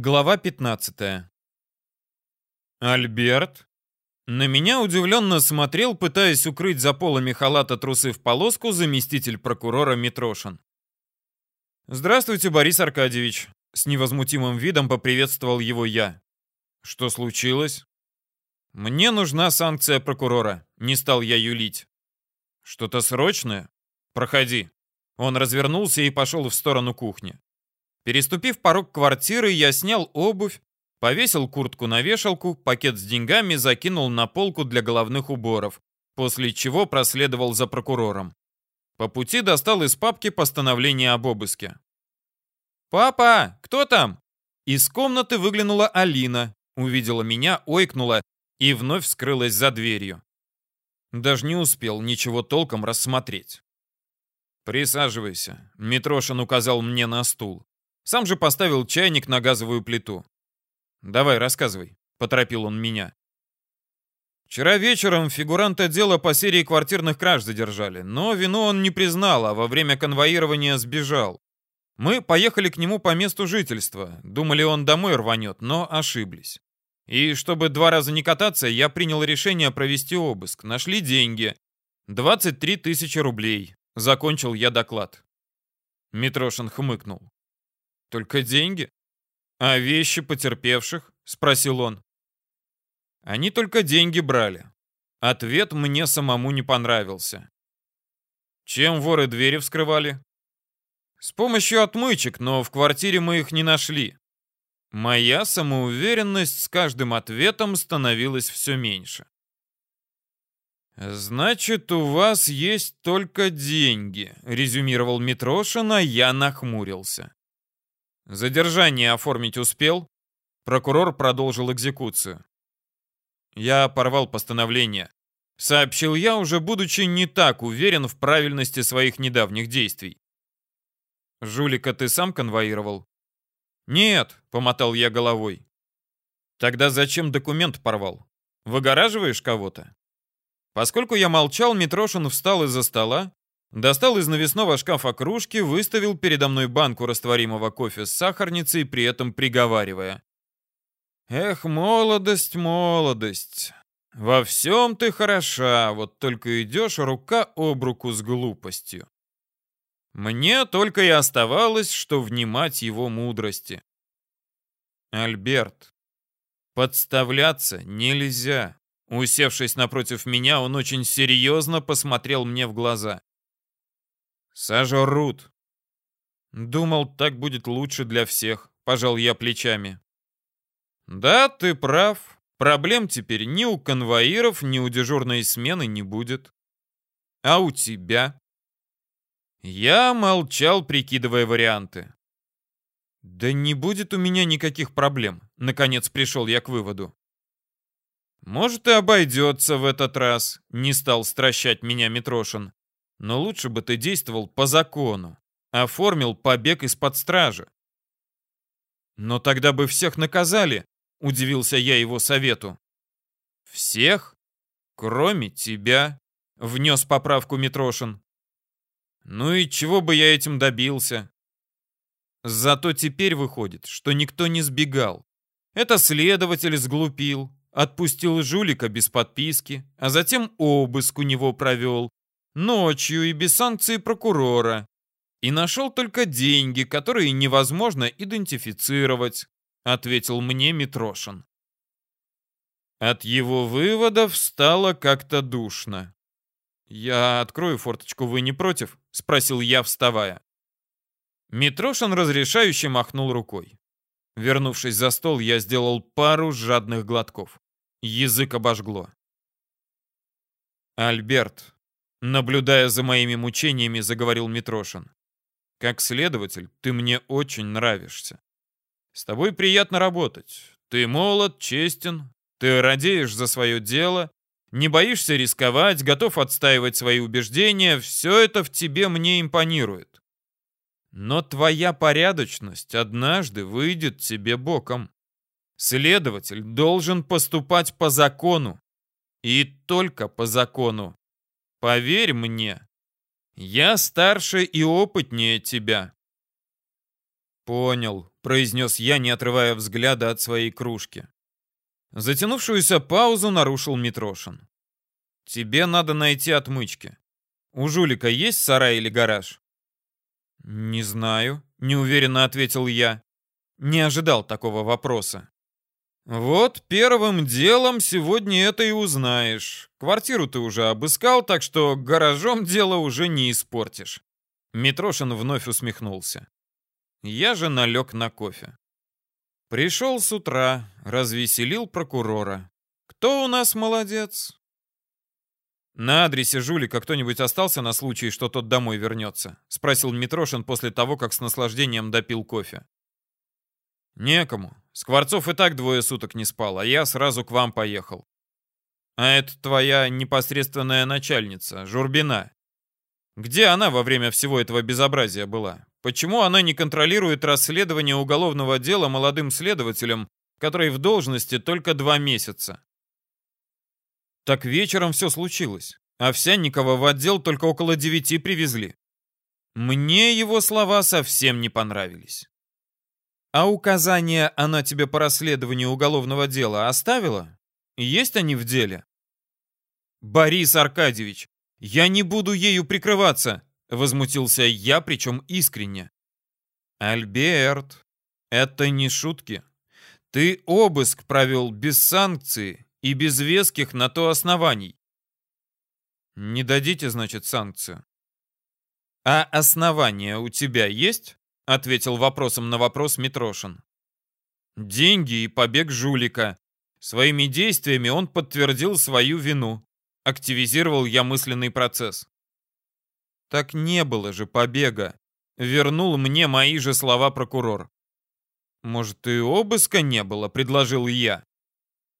Глава 15. Альберт на меня удивленно смотрел, пытаясь укрыть за полами халата трусы в полоску, заместитель прокурора Митрошин. «Здравствуйте, Борис Аркадьевич», — с невозмутимым видом поприветствовал его я. «Что случилось?» «Мне нужна санкция прокурора», — не стал я юлить. «Что-то срочное? Проходи». Он развернулся и пошел в сторону кухни. Переступив порог квартиры, я снял обувь, повесил куртку на вешалку, пакет с деньгами закинул на полку для головных уборов, после чего проследовал за прокурором. По пути достал из папки постановление об обыске. «Папа, кто там?» Из комнаты выглянула Алина, увидела меня, ойкнула и вновь скрылась за дверью. Даже не успел ничего толком рассмотреть. «Присаживайся», — Митрошин указал мне на стул. Сам же поставил чайник на газовую плиту. «Давай, рассказывай», — поторопил он меня. Вчера вечером фигуранта дела по серии квартирных краж задержали, но вину он не признал, а во время конвоирования сбежал. Мы поехали к нему по месту жительства, думали, он домой рванет, но ошиблись. И чтобы два раза не кататься, я принял решение провести обыск. Нашли деньги. 23 тысячи рублей. Закончил я доклад. Митрошин хмыкнул. Только деньги? А вещи потерпевших? Спросил он. Они только деньги брали. Ответ мне самому не понравился. Чем воры двери вскрывали? С помощью отмычек, но в квартире мы их не нашли. Моя самоуверенность с каждым ответом становилась все меньше. «Значит, у вас есть только деньги», — резюмировал Митрошин, я нахмурился. Задержание оформить успел? Прокурор продолжил экзекуцию. Я порвал постановление. Сообщил я, уже будучи не так уверен в правильности своих недавних действий. Жулика ты сам конвоировал? Нет, помотал я головой. Тогда зачем документ порвал? Выгораживаешь кого-то? Поскольку я молчал, Митрошин встал из-за стола, Достал из навесного шкафа кружки, выставил передо мной банку растворимого кофе с сахарницей, при этом приговаривая. «Эх, молодость, молодость! Во всем ты хороша, вот только идешь рука об руку с глупостью». Мне только и оставалось, что внимать его мудрости. «Альберт, подставляться нельзя». Усевшись напротив меня, он очень серьезно посмотрел мне в глаза. Сожрут. Думал, так будет лучше для всех. Пожал я плечами. Да, ты прав. Проблем теперь ни у конвоиров, ни у дежурной смены не будет. А у тебя? Я молчал, прикидывая варианты. Да не будет у меня никаких проблем. Наконец пришел я к выводу. Может и обойдется в этот раз, не стал стращать меня Митрошин. Но лучше бы ты действовал по закону. Оформил побег из-под стражи. Но тогда бы всех наказали, удивился я его совету. Всех? Кроме тебя, внес поправку Митрошин. Ну и чего бы я этим добился? Зато теперь выходит, что никто не сбегал. Это следователь сглупил, отпустил жулика без подписки, а затем обыск у него провел, ночью и без санкции прокурора. И нашел только деньги, которые невозможно идентифицировать, ответил мне Митрошин. От его выводов стало как-то душно. «Я открою форточку, вы не против?» — спросил я, вставая. Митрошин разрешающе махнул рукой. Вернувшись за стол, я сделал пару жадных глотков. Язык обожгло. «Альберт, Наблюдая за моими мучениями, заговорил Митрошин. Как следователь, ты мне очень нравишься. С тобой приятно работать. Ты молод, честен, ты радеешь за свое дело, не боишься рисковать, готов отстаивать свои убеждения. Все это в тебе мне импонирует. Но твоя порядочность однажды выйдет тебе боком. Следователь должен поступать по закону. И только по закону. Поверь мне, я старше и опытнее тебя. «Понял», — произнес я, не отрывая взгляда от своей кружки. Затянувшуюся паузу нарушил Митрошин. «Тебе надо найти отмычки. У жулика есть сарай или гараж?» «Не знаю», — неуверенно ответил я. Не ожидал такого вопроса. «Вот первым делом сегодня это и узнаешь. Квартиру ты уже обыскал, так что гаражом дело уже не испортишь». Митрошин вновь усмехнулся. Я же налег на кофе. Пришел с утра, развеселил прокурора. Кто у нас молодец? На адресе жулика кто-нибудь остался на случай, что тот домой вернется? Спросил Митрошин после того, как с наслаждением допил кофе. Некому. Скворцов и так двое суток не спал, а я сразу к вам поехал. А это твоя непосредственная начальница, Журбина. Где она во время всего этого безобразия была? Почему она не контролирует расследование уголовного дела молодым следователем, который в должности только два месяца? Так вечером все случилось. Овсянникова в отдел только около девяти привезли. Мне его слова совсем не понравились. А указания она тебе по расследованию уголовного дела оставила? Есть они в деле? Борис Аркадьевич, «Я не буду ею прикрываться!» — возмутился я, причем искренне. «Альберт, это не шутки. Ты обыск провел без санкции и без веских на то оснований. Не дадите, значит, санкцию. А основания у тебя есть? Ответил вопросом на вопрос Митрошин. Деньги и побег жулика. Своими действиями он подтвердил свою вину. Активизировал я мысленный процесс. Так не было же побега. Вернул мне мои же слова прокурор. Может, и обыска не было, предложил я.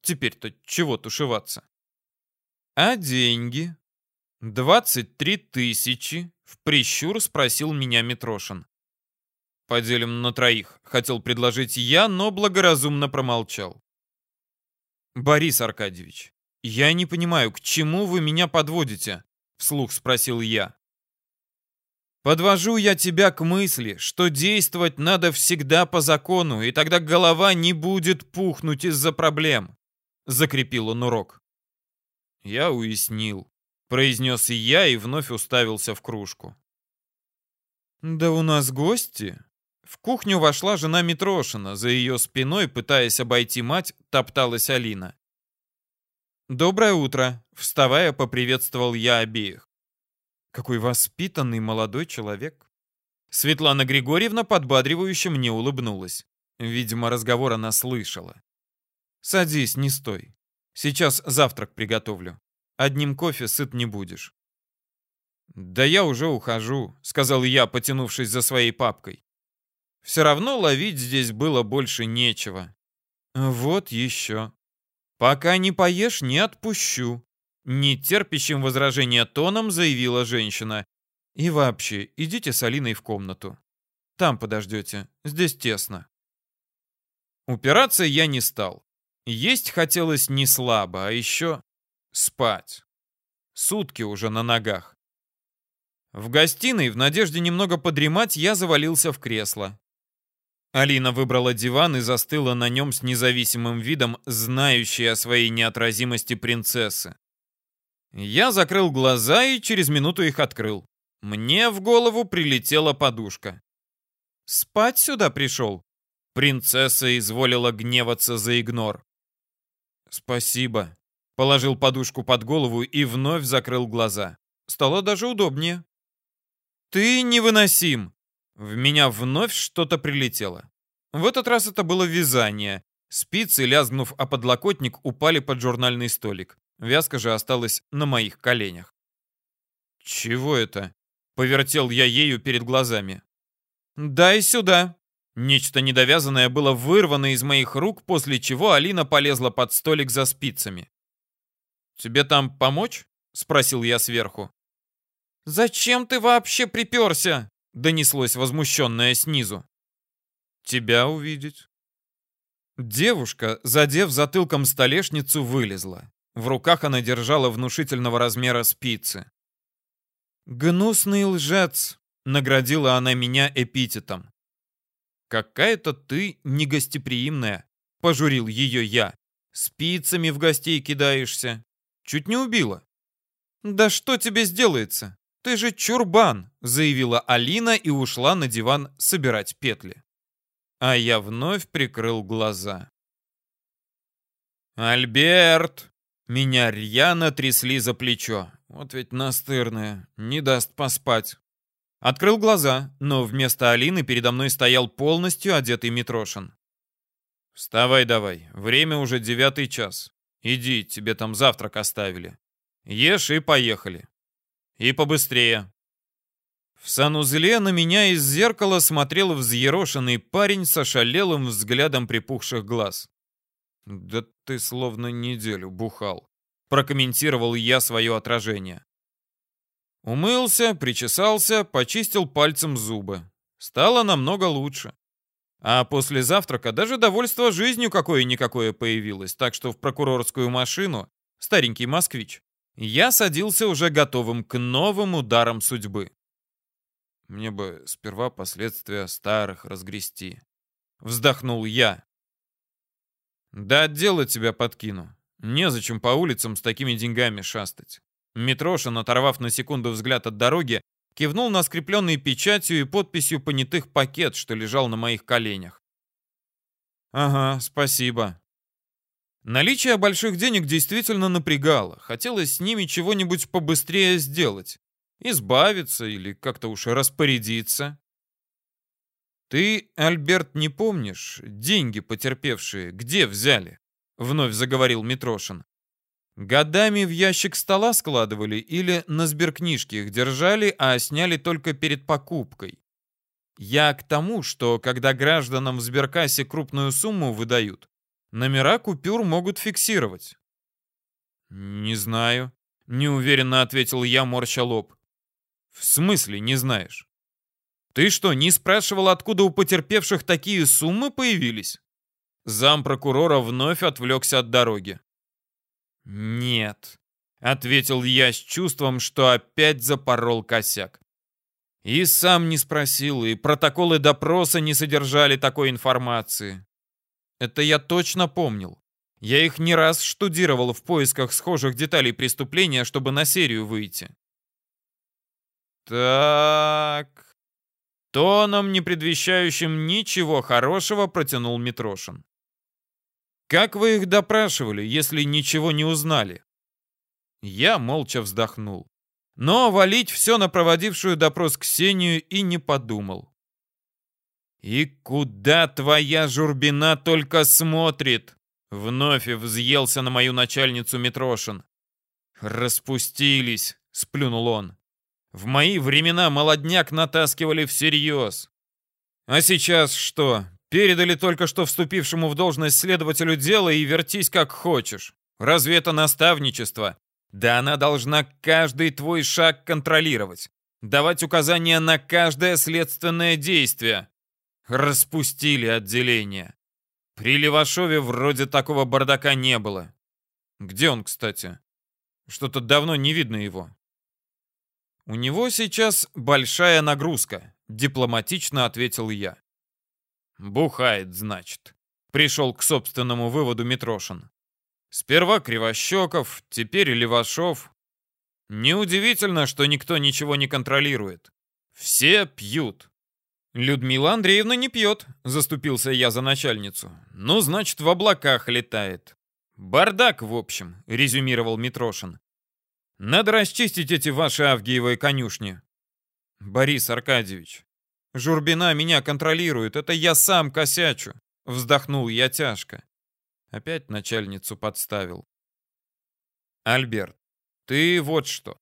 Теперь-то чего тушеваться? А деньги? Двадцать три тысячи, в прищур спросил меня Митрошин. Поделим на троих, хотел предложить я, но благоразумно промолчал. Борис Аркадьевич, «Я не понимаю, к чему вы меня подводите?» — вслух спросил я. «Подвожу я тебя к мысли, что действовать надо всегда по закону, и тогда голова не будет пухнуть из-за проблем», — закрепил он урок. «Я уяснил», — произнес я и вновь уставился в кружку. «Да у нас гости», в кухню вошла жена Митрошина. За ее спиной, пытаясь обойти мать, топталась Алина. «Доброе утро!» — вставая, поприветствовал я обеих. Какой воспитанный молодой человек. Светлана Григорьевна подбадривающе мне улыбнулась. Видимо, разговор она слышала. «Садись, не стой. Сейчас завтрак приготовлю. Одним кофе сыт не будешь». «Да я уже ухожу», — сказал я, потянувшись за своей папкой. «Все равно ловить здесь было больше нечего». «Вот еще», «Пока не поешь, не отпущу», — нетерпящим возражения тоном заявила женщина. «И вообще, идите с Алиной в комнату. Там подождете, здесь тесно». Упираться я не стал. Есть хотелось не слабо, а еще спать. Сутки уже на ногах. В гостиной, в надежде немного подремать, я завалился в кресло. Алина выбрала диван и застыла на нем с независимым видом, знающей о своей неотразимости принцессы. Я закрыл глаза и через минуту их открыл. Мне в голову прилетела подушка. «Спать сюда пришел?» Принцесса изволила гневаться за игнор. «Спасибо», — положил подушку под голову и вновь закрыл глаза. Стало даже удобнее. «Ты невыносим!» В меня вновь что-то прилетело. В этот раз это было вязание. Спицы, лязгнув о подлокотник, упали под журнальный столик. Вязка же осталась на моих коленях. «Чего это?» — повертел я ею перед глазами. «Дай сюда!» Нечто недовязанное было вырвано из моих рук, после чего Алина полезла под столик за спицами. «Тебе там помочь?» — спросил я сверху. «Зачем ты вообще приперся?» Донеслось возмущенное снизу. «Тебя увидеть». Девушка, задев затылком столешницу, вылезла. В руках она держала внушительного размера спицы. «Гнусный лжец!» — наградила она меня эпитетом. «Какая-то ты негостеприимная», — пожурил ее я. «Спицами в гостей кидаешься. Чуть не убила». «Да что тебе сделается? Ты же чурбан», — заявила Алина и ушла на диван собирать петли. А я вновь прикрыл глаза. «Альберт!» Меня рьяно трясли за плечо. Вот ведь настырная, не даст поспать. Открыл глаза, но вместо Алины передо мной стоял полностью одетый Митрошин. «Вставай давай, время уже девятый час. Иди, тебе там завтрак оставили. Ешь и поехали. И побыстрее». В санузле на меня из зеркала смотрел взъерошенный парень со шалелым взглядом припухших глаз. «Да ты словно неделю бухал», — прокомментировал я свое отражение. Умылся, причесался, почистил пальцем зубы. Стало намного лучше. А после завтрака даже довольство жизнью какое-никакое появилось, так что в прокурорскую машину, старенький москвич, я садился уже готовым к новым ударам судьбы. Мне бы сперва последствия старых разгрести. Вздохнул я. Да отдела тебя подкину. Незачем по улицам с такими деньгами шастать. Митрошин, оторвав на секунду взгляд от дороги, кивнул на скрепленный печатью и подписью понятых пакет, что лежал на моих коленях. «Ага, спасибо». Наличие больших денег действительно напрягало. Хотелось с ними чего-нибудь побыстрее сделать. Избавиться или как-то уж распорядиться. «Ты, Альберт, не помнишь, деньги потерпевшие где взяли?» — вновь заговорил Митрошин. «Годами в ящик стола складывали или на сберкнижке их держали, а сняли только перед покупкой? Я к тому, что когда гражданам в сберкассе крупную сумму выдают, номера купюр могут фиксировать». «Не знаю», — неуверенно ответил я, морща лоб. «В смысле не знаешь?» Ты что, не спрашивал, откуда у потерпевших такие суммы появились? Зам прокурора вновь отвлекся от дороги. Нет, ответил я с чувством, что опять запорол косяк. И сам не спросил, и протоколы допроса не содержали такой информации. Это я точно помнил. Я их не раз штудировал в поисках схожих деталей преступления, чтобы на серию выйти. Так, Тоном, не предвещающим ничего хорошего, протянул Митрошин. «Как вы их допрашивали, если ничего не узнали?» Я молча вздохнул. Но валить все на проводившую допрос Ксению и не подумал. «И куда твоя журбина только смотрит?» Вновь взъелся на мою начальницу Митрошин. «Распустились», — сплюнул он. В мои времена молодняк натаскивали всерьез. А сейчас что? Передали только что вступившему в должность следователю дело и вертись как хочешь. Разве это наставничество? Да она должна каждый твой шаг контролировать. Давать указания на каждое следственное действие. Распустили отделение. При Левашове вроде такого бардака не было. Где он, кстати? Что-то давно не видно его. «У него сейчас большая нагрузка», — дипломатично ответил я. «Бухает, значит», — пришел к собственному выводу Митрошин. «Сперва Кривощеков, теперь Левашов. Неудивительно, что никто ничего не контролирует. Все пьют». «Людмила Андреевна не пьет», — заступился я за начальницу. «Ну, значит, в облаках летает». «Бардак, в общем», — резюмировал Митрошин. Надо расчистить эти ваши авгиевые конюшни. Борис Аркадьевич, Журбина меня контролирует, это я сам косячу. Вздохнул я тяжко. Опять начальницу подставил. Альберт, ты вот что.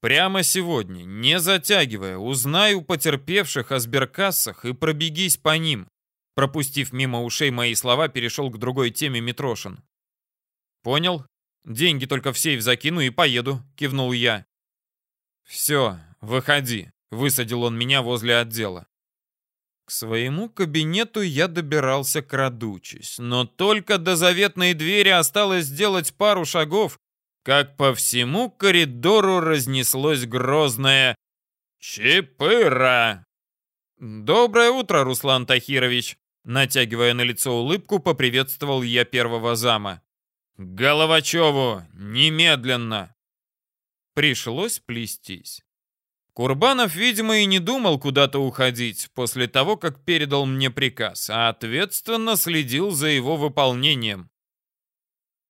Прямо сегодня, не затягивая, узнай у потерпевших о сберкассах и пробегись по ним. Пропустив мимо ушей мои слова, перешел к другой теме Митрошин. Понял? Деньги только в сейф закину и поеду», — кивнул я. «Все, выходи», — высадил он меня возле отдела. К своему кабинету я добирался крадучись, но только до заветной двери осталось сделать пару шагов, как по всему коридору разнеслось грозное «Чипыра!». «Доброе утро, Руслан Тахирович!» Натягивая на лицо улыбку, поприветствовал я первого зама. «Головачеву! Немедленно!» Пришлось плестись. Курбанов, видимо, и не думал куда-то уходить после того, как передал мне приказ, а ответственно следил за его выполнением.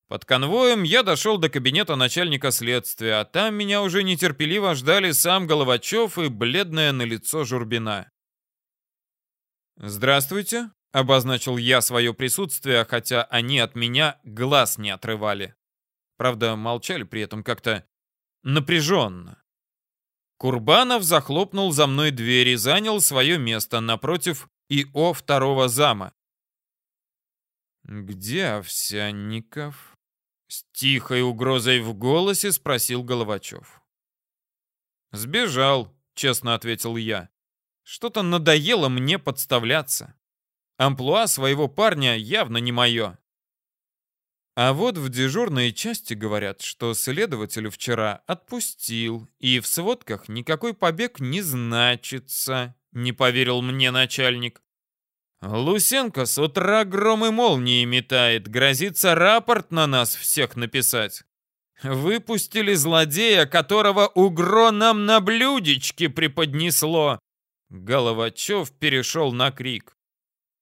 Под конвоем я дошел до кабинета начальника следствия, а там меня уже нетерпеливо ждали сам Головачев и бледное на лицо Журбина. «Здравствуйте», — обозначил я свое присутствие, хотя они от меня глаз не отрывали. Правда, молчали при этом как-то напряженно. Курбанов захлопнул за мной дверь и занял свое место напротив ИО второго зама. «Где Овсянников?» С тихой угрозой в голосе спросил Головачев. «Сбежал», — честно ответил я. «Что-то надоело мне подставляться. Амплуа своего парня явно не мое». А вот в дежурной части говорят, что следователю вчера отпустил, и в сводках никакой побег не значится, не поверил мне начальник. Лусенко с утра громы молнии метает, грозится рапорт на нас всех написать. Выпустили злодея, которого угро нам на блюдечке преподнесло. Головачев перешел на крик.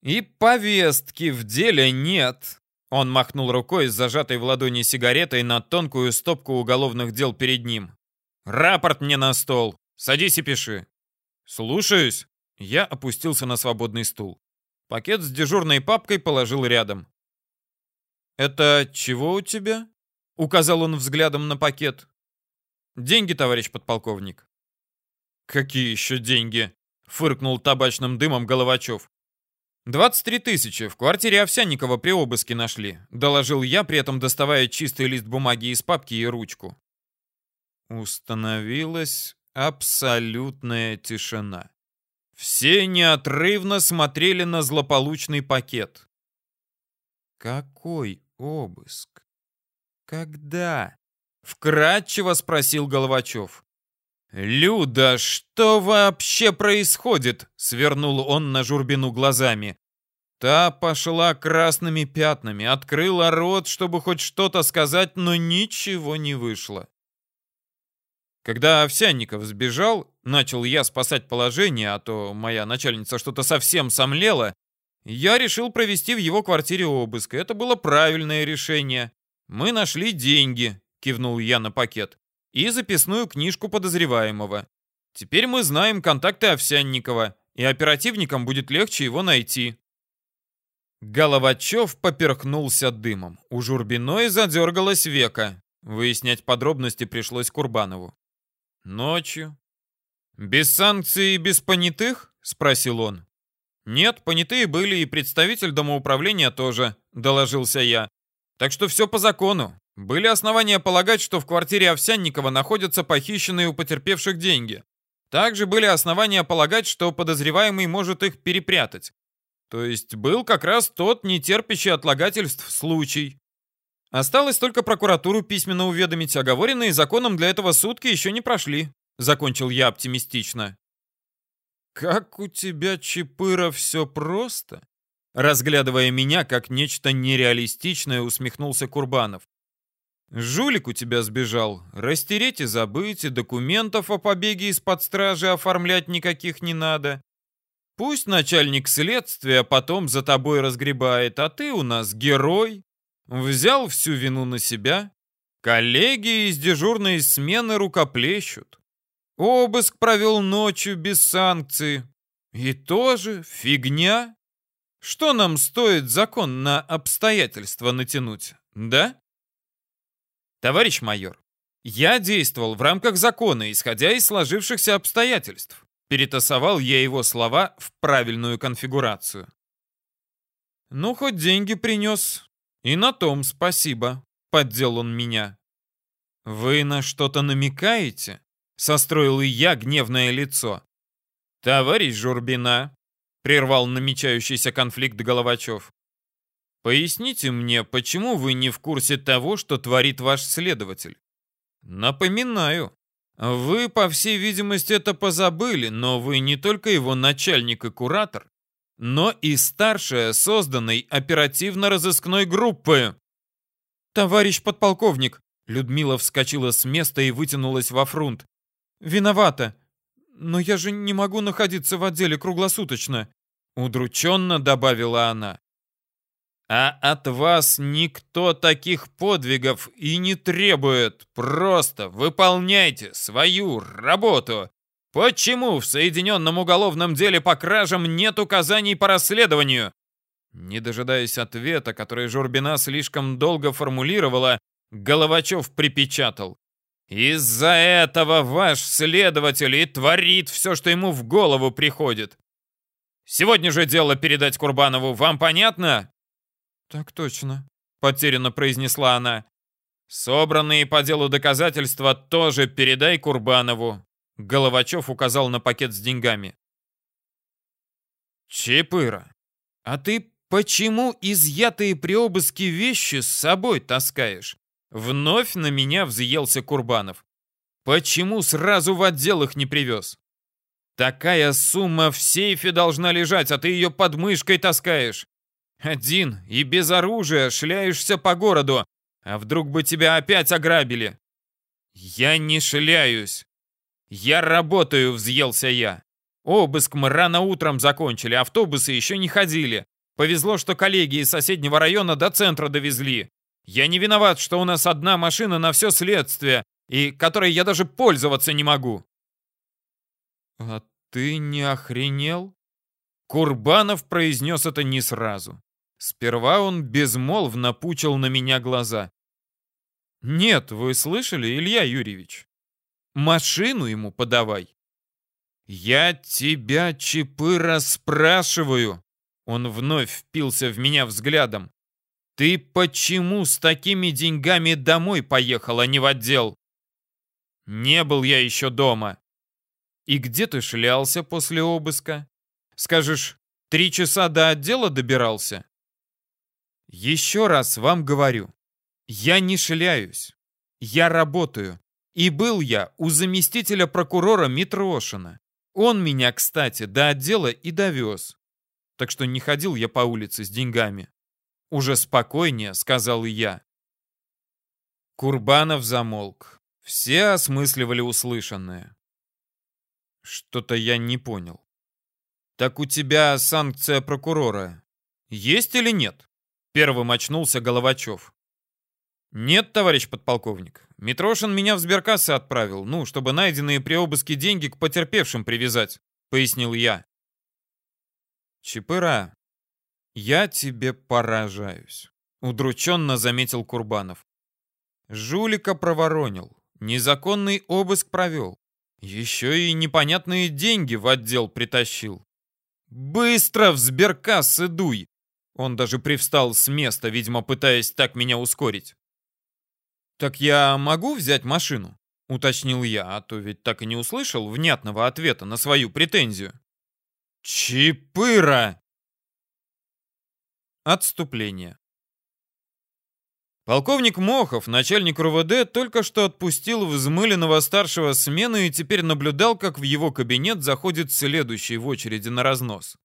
И повестки в деле нет. Он махнул рукой с зажатой в ладони сигаретой на тонкую стопку уголовных дел перед ним. «Рапорт мне на стол. Садись и пиши». «Слушаюсь». Я опустился на свободный стул. Пакет с дежурной папкой положил рядом. «Это чего у тебя?» — указал он взглядом на пакет. «Деньги, товарищ подполковник». «Какие еще деньги?» — фыркнул табачным дымом Головачев. «Двадцать три тысячи в квартире Овсянникова при обыске нашли», — доложил я, при этом доставая чистый лист бумаги из папки и ручку. Установилась абсолютная тишина. Все неотрывно смотрели на злополучный пакет. «Какой обыск? Когда?» — вкратчиво спросил Головачев. «Люда, что вообще происходит?» — свернул он на Журбину глазами. Та пошла красными пятнами, открыла рот, чтобы хоть что-то сказать, но ничего не вышло. Когда Овсянников сбежал, начал я спасать положение, а то моя начальница что-то совсем сомлела, я решил провести в его квартире обыск. Это было правильное решение. Мы нашли деньги, кивнул я на пакет, и записную книжку подозреваемого. Теперь мы знаем контакты Овсянникова, и оперативникам будет легче его найти. Головачев поперхнулся дымом. У Журбиной задергалось века. Выяснять подробности пришлось Курбанову. Ночью. Без санкций и без понятых? Спросил он. Нет, понятые были и представитель домоуправления тоже, доложился я. Так что все по закону. Были основания полагать, что в квартире Овсянникова находятся похищенные у потерпевших деньги. Также были основания полагать, что подозреваемый может их перепрятать. То есть был как раз тот нетерпящий отлагательств случай. Осталось только прокуратуру письменно уведомить, оговоренные законом для этого сутки еще не прошли. Закончил я оптимистично. «Как у тебя, Чапыра, все просто?» Разглядывая меня как нечто нереалистичное, усмехнулся Курбанов. «Жулик у тебя сбежал. Растереть и забыть, и документов о побеге из-под стражи оформлять никаких не надо. Пусть начальник следствия потом за тобой разгребает, а ты у нас герой, Взял всю вину на себя. Коллеги из дежурной смены рукоплещут. Обыск провел ночью без санкций. И тоже фигня. Что нам стоит закон на обстоятельства натянуть, да? Товарищ майор, я действовал в рамках закона, исходя из сложившихся обстоятельств. Перетасовал я его слова в правильную конфигурацию. Ну, хоть деньги принес, «И на том спасибо», — поддел он меня. «Вы на что-то намекаете?» — состроил и я гневное лицо. «Товарищ Журбина», — прервал намечающийся конфликт Головачев. «Поясните мне, почему вы не в курсе того, что творит ваш следователь? Напоминаю, Вы, по всей видимости, это позабыли, но вы не только его начальник и куратор, но и старшая созданной оперативно-розыскной группы. Товарищ подполковник, Людмила вскочила с места и вытянулась во фрунт. Виновата. Но я же не могу находиться в отделе круглосуточно, удрученно добавила она. А от вас никто таких подвигов и не требует. Просто выполняйте свою работу. Почему в Соединенном уголовном деле по кражам нет указаний по расследованию? Не дожидаясь ответа, который Журбина слишком долго формулировала, Головачев припечатал. «Из-за этого ваш следователь и творит все, что ему в голову приходит. Сегодня же дело передать Курбанову, вам понятно?» «Так точно», — потерянно произнесла она. «Собранные по делу доказательства тоже передай Курбанову», — Головачев указал на пакет с деньгами. «Чепыра, а ты почему изъятые при обыске вещи с собой таскаешь?» Вновь на меня взъелся Курбанов. «Почему сразу в отдел их не привез?» «Такая сумма в сейфе должна лежать, а ты ее под мышкой таскаешь. Один и без оружия шляешься по городу, а вдруг бы тебя опять ограбили? Я не шляюсь. Я работаю, взъелся я. Обыск мы рано утром закончили, автобусы еще не ходили. Повезло, что коллеги из соседнего района до центра довезли. Я не виноват, что у нас одна машина на все следствие, и которой я даже пользоваться не могу. А ты не охренел? Курбанов произнес это не сразу. Сперва он безмолвно пучил на меня глаза. «Нет, вы слышали, Илья Юрьевич? Машину ему подавай». «Я тебя, Чапыра, спрашиваю!» Он вновь впился в меня взглядом. «Ты почему с такими деньгами домой поехал, а не в отдел?» «Не был я еще дома». «И где ты шлялся после обыска? Скажешь, три часа до отдела добирался?» Еще раз вам говорю, я не шляюсь. Я работаю. И был я у заместителя прокурора Митрошина. Он меня, кстати, до отдела и довез. Так что не ходил я по улице с деньгами. Уже спокойнее, сказал и я. Курбанов замолк. Все осмысливали услышанное. Что-то я не понял. Так у тебя санкция прокурора есть или нет? Первым очнулся Головачев. «Нет, товарищ подполковник. Митрошин меня в сберкассы отправил, ну, чтобы найденные при обыске деньги к потерпевшим привязать», — пояснил я. «Чапыра, я тебе поражаюсь», — удрученно заметил Курбанов. «Жулика проворонил, незаконный обыск провел, еще и непонятные деньги в отдел притащил. Быстро в сберкассы дуй, он даже привстал с места, видимо, пытаясь так меня ускорить. «Так я могу взять машину?» — уточнил я, а то ведь так и не услышал внятного ответа на свою претензию. «Чипыра!» Отступление. Полковник Мохов, начальник РУВД, только что отпустил взмыленного старшего смены и теперь наблюдал, как в его кабинет заходит следующий в очереди на разнос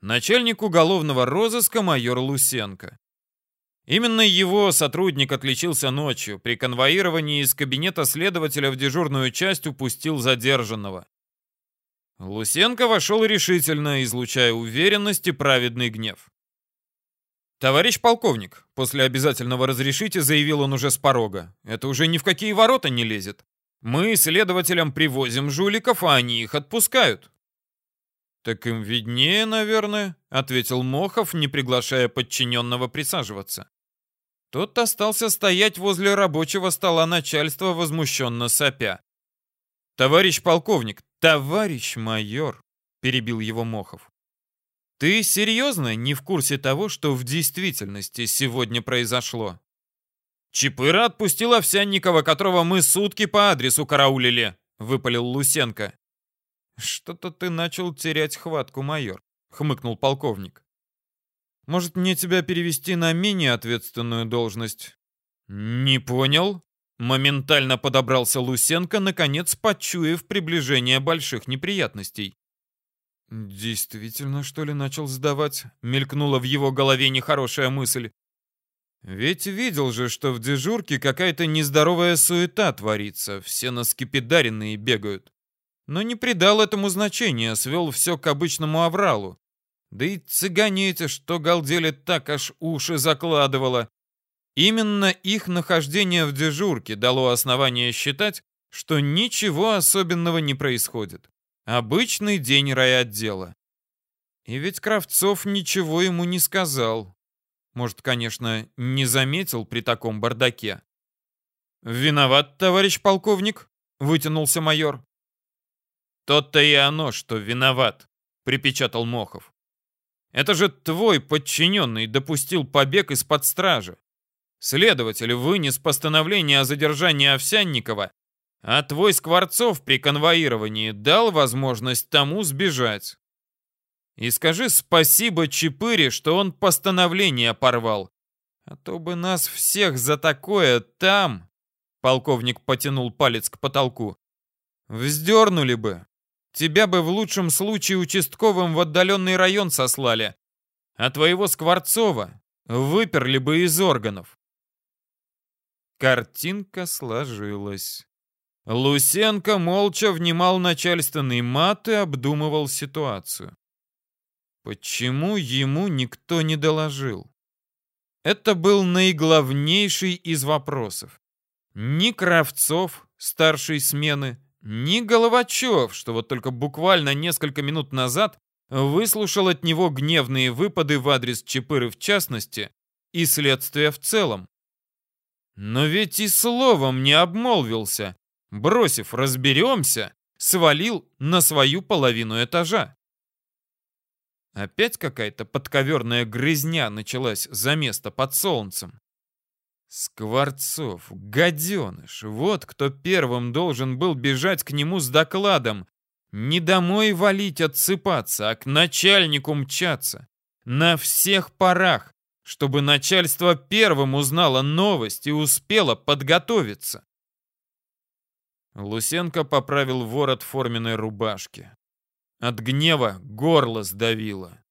начальник уголовного розыска майор Лусенко. Именно его сотрудник отличился ночью. При конвоировании из кабинета следователя в дежурную часть упустил задержанного. Лусенко вошел решительно, излучая уверенность и праведный гнев. «Товарищ полковник», после обязательного разрешите, заявил он уже с порога, это уже ни в какие ворота не лезет. Мы следователям привозим жуликов, а они их отпускают. «Так им виднее, наверное», — ответил Мохов, не приглашая подчиненного присаживаться. Тот остался стоять возле рабочего стола начальства, возмущенно сопя. «Товарищ полковник, товарищ майор», — перебил его Мохов. «Ты серьезно не в курсе того, что в действительности сегодня произошло?» «Чапыра отпустил Овсянникова, которого мы сутки по адресу караулили», — выпалил Лусенко. «Что-то ты начал терять хватку, майор», — хмыкнул полковник. «Может, мне тебя перевести на менее ответственную должность?» «Не понял?» Моментально подобрался Лусенко, наконец почуяв приближение больших неприятностей. «Действительно, что ли, начал сдавать?» — мелькнула в его голове нехорошая мысль. «Ведь видел же, что в дежурке какая-то нездоровая суета творится, все наскепидаренные бегают. Но не придал этому значения, свел все к обычному авралу. Да и цыгане эти, что галдели так, аж уши закладывало. Именно их нахождение в дежурке дало основание считать, что ничего особенного не происходит. Обычный день райотдела. И ведь Кравцов ничего ему не сказал. Может, конечно, не заметил при таком бардаке. «Виноват, товарищ полковник», — вытянулся майор. «То-то и оно, что виноват», — припечатал Мохов. «Это же твой подчиненный допустил побег из-под стражи. Следователь вынес постановление о задержании Овсянникова, а твой Скворцов при конвоировании дал возможность тому сбежать. И скажи спасибо Чапыре, что он постановление порвал. А то бы нас всех за такое там, полковник потянул палец к потолку, вздернули бы. Тебя бы в лучшем случае участковым в отдаленный район сослали, а твоего Скворцова выперли бы из органов. Картинка сложилась. Лусенко молча внимал начальственный мат и обдумывал ситуацию. Почему ему никто не доложил? Это был наиглавнейший из вопросов. Ни Кравцов, старшей смены, ни Головачев, что вот только буквально несколько минут назад выслушал от него гневные выпады в адрес Чапыры в частности и следствия в целом. Но ведь и словом не обмолвился, бросив «разберемся», свалил на свою половину этажа. Опять какая-то подковерная грызня началась за место под солнцем. Скворцов, гаденыш, вот кто первым должен был бежать к нему с докладом. Не домой валить отсыпаться, а к начальнику мчаться. На всех парах, чтобы начальство первым узнало новость и успело подготовиться. Лусенко поправил ворот форменной рубашки. От гнева горло сдавило.